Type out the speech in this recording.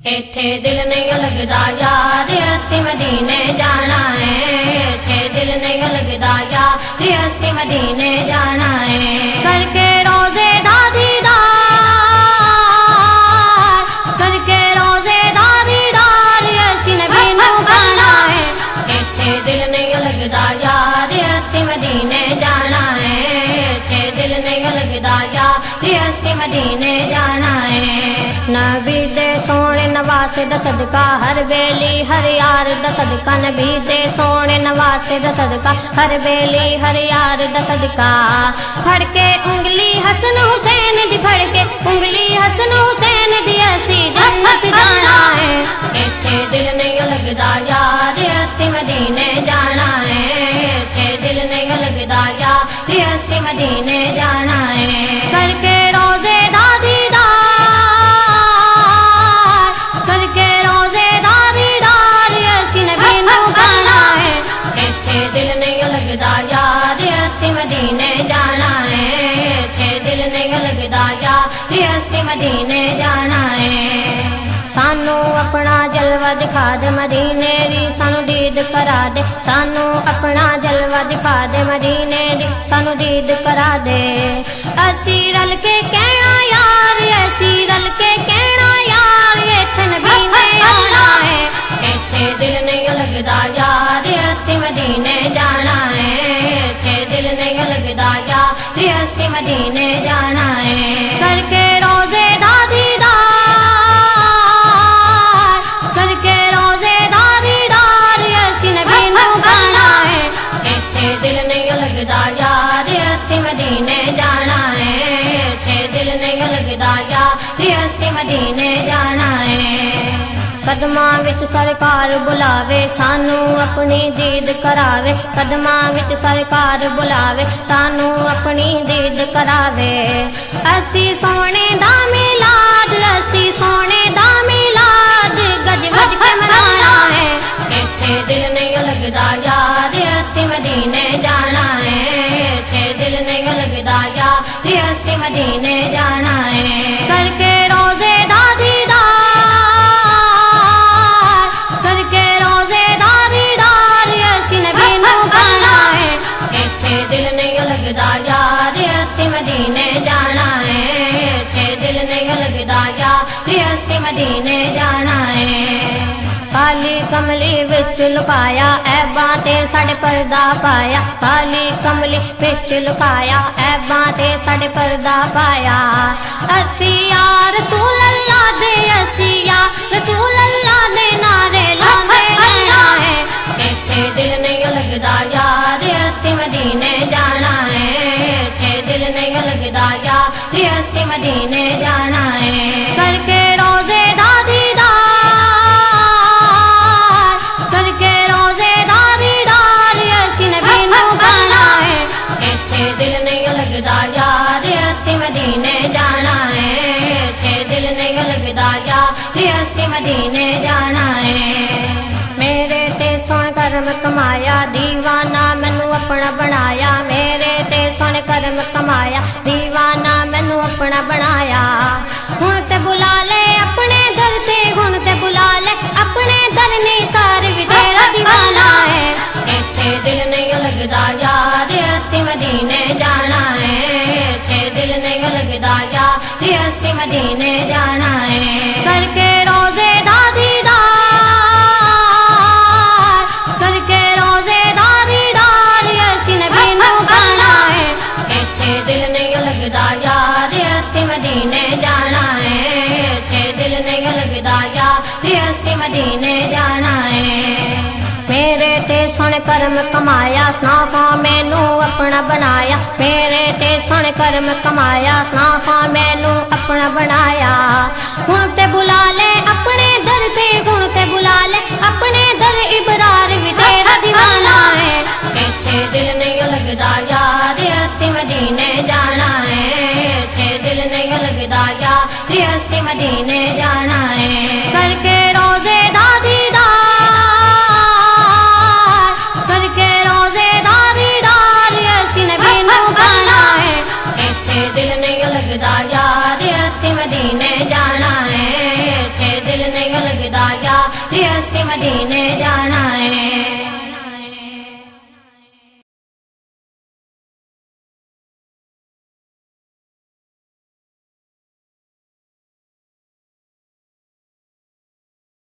ਇੱਥੇ ਦਿਲ ਨਹੀਂ ਲੱਗਦਾ ਯਾਰ ਅਸੀਂ ਮਦੀਨੇ ਜਾਣਾ ਹੈ ਇੱਥੇ ਦਿਲ ਨਹੀਂ ਲੱਗਦਾ ਯਾਰ ਅਸੀਂ ਮਦੀਨੇ ਜਾਣਾ ਹੈ ਕਰਕੇ ਰੋਜ਼ੇ ਦਾ ਦੀਦਾਰ ਕਰਕੇ ਰੋਜ਼ੇ ਦਾ ਦੀਦਾਰ ਅਸੀਂ ਨਬੀ ਨੂੰ ਪਾਣਾ ਹੈ ਇੱਥੇ ਦਿਲ ਨਹੀਂ ਲੱਗਦਾ ਯਾਰ ਅਸੀਂ ਮਦੀਨੇ ਜਾਣਾ ਹੈ ਇੱਥੇ ਦਿਲ ਨਹੀਂ ਲੱਗਦਾ ਯਾਰ ਅਸੀਂ ਮਦੀਨੇ ਜਾਣਾ ਹੈ न बीडे सोने नवास दसदका हर बेली हर यार दसदका न दे सोने नवासे दसदका हर बेली हर यार दसदका फड़के उंगली हसन हुसैन दी फड़के उंगली हसन हुसैन दी असी जन्नत जाना है इथे दिल नहीं लगदा यार असी मदीने जाना है इथे दिल नहीं लगदा यार असी मदीने जाना है करके ਲੱਗਦਾ ਯਾਰ, ਅਸੀਂ ਮਦੀਨੇ ਜਾਣਾ ਹੈ ਇੱਥੇ ਦਿਲ ਨਹੀਂ ਲੱਗਦਾ ਯਾਰ, ਅਸੀਂ ਮਦੀਨੇ ਜਾਣਾ ਹੈ ਸਾਨੂੰ ਆਪਣਾ ਜਲਵਾ ਦਿਖਾ ਦੇ ਮਦੀਨੇ ਦੀ, ਸਾਨੂੰ ਦੀਦ ਕਰਾ ਦੇ। ਸਾਨੂੰ ਆਪਣਾ ਜਲਵਾ ਦਿਖਾ ਦੇ ਮਦੀਨੇ ਦੀ, ਸਾਨੂੰ ਦੀਦ ਕਰਾ ਦੇ। ਅਸੀਂ ਰਲ ਕੇ ਕਹਿ दाया रियासी मदीने जाना है। करके रोज़े दादी दादीदार करके रोज़े दादी दार नबी नु गाना है। इतने दिल नहीं लगता यार रियासी मदीने जाना है। इतने दिल नहीं लगता यार रियासी मदीने जाना है। ਕਦਮਾਂ ਵਿੱਚ ਸਰਕਾਰ ਬੁਲਾਵੇ, ਸਾਨੂੰ ਆਪਣੀ ਦੀਦ ਕਰਾਵੇ। ਕਦਮਾਂ ਵਿੱਚ ਸਰਕਾਰ ਬੁਲਾਵੇ, ਸਾਨੂੰ ਆਪਣੀ ਦੀਦ ਕਰਾਵੇ। ਅਸੀਂ ਸੋਹਣੇ ਦਾ ਮਿਲਾਦ, ਅਸੀਂ ਸੋਹਣੇ ਦਾ ਮਿਲਾਦ ਗਜ ਵਜ ਕੇ ਮਨਾਣਾ ਹੈ। ਇੱਥੇ ਦਿਲ ਨਹੀਂ ਲੱਗਦਾ ਯਾਰ, ਅਸੀਂ ਮਦੀਨੇ ਜਾਣਾ ਹੈ। ਇੱਥੇ ਦਿਲ ਨਹੀਂ ਲੱਗਦਾ ਯਾਰ, ਅਸੀਂ ਮਦੀਨੇ ਜਾਣਾ ਅਸੀਂ ਮਦੀਨੇ ਜਾਣਾ ਹੈ ਕਾਲੀ ਕਮਲੀ ਵਿੱਚ ਲੁਕਾਇਆ ਐਬਾਂ ਤੇ ਸਾਡੇ ਪਰਦਾ ਪਾਇਆ ਕਾਲੀ ਕਮਲੀ ਵਿੱਚ ਲੁਕਾਇਆ ਐਬਾਂ ਤੇ ਸਾਡੇ ਪਰਦਾ ਪਾਇਆ ਅਸੀਂ ਯਾ ਰਸੂਲ ਅੱਲਾ ਦੇ ਅਸੀਂ ਯਾ ਰਸੂਲ ਅੱਲਾ ਦੇ ਨਾਰੇ ਲਾਉਂਦੇ ਰਹਿਣਾ ਹੈ ਇੱਥੇ ਦਿਲ ਨਹੀਂ ਲੱਗਦਾ ਯਾਰ ਅਸੀਂ ਮਦੀਨੇ ਜਾਣਾ ਹੈ ਇੱਥੇ ਦਿਲ ਨਹੀਂ ਲੱਗਦਾ ਯਾਰ ਅਸੀਂ ਮਦੀਨੇ ਜਾਣਾ ਹੈ ਕਰਕੇ ਜਾਣਾ ਹੈ ਇੱਥੇ ਦਿਲ ਨਹੀਂ ਲੱਗਦਾ ਯਾਰ ਅਸੀਂ ਮਦੀਨੇ ਜਾਣਾ ਹੈ ਮੇਰੇ ਤੇ ਸੋਹਣ ਕਰਮ ਕਮਾਇਆ, ਦੀਵਾਨਾ ਮੈਨੂੰ ਆਪਣਾ ਬਣਾਇਆ। ਮੇਰੇ ਤੇ ਸੋਹਣ ਕਰਮ ਕਮਾਇਆ, ਦੀਵਾਨਾ ਮੈਨੂੰ ਆਪਣਾ ਬਣਾਇਆ। ਹੁਣ ਤੇ ਬੁਲਾ ਲੈ ਆਪਣੇ ਦਰ ਤੇ, ਹੁਣ ਤੇ ਬੁਲਾ ਲੈ ਆਪਣੇ ਦਰ ਨੇ ਸਾਰੇ ਵੀ ਤੇਰਾ ਦੀਵਾਨਾ ਹੈ ਇੱਥੇ ਦਿਲ ਨਹੀਂ ਲੱਗਦਾ कि असी मदीने जाना है। करके रोज़े दादीदार, करके रोज़े दादीदार असी नबी नु पाना है। इथे दिल नहीं लगदा यार असी मदीने जाना है। इथे दिल नहीं लगदा यार असी मदीने जाना है। मेरे ते सुन कर्म कमाया सनाखा मैनू अपना बनाया। मेरे ते सुन कर्म कमाया सनाखा दिल नहीं लगता यार असी मदीने जाना है। इत्थे दिल नहीं लगता यार असी मदीने जाना है। करके रोज़े दा दीदार करके रोज़े दा दीदार असी नबी नु पाना है। इत्थे दिल नहीं लगता यार असी मदीने जाना है। इत्थे दिल नहीं लगता यार असी मदीने जाना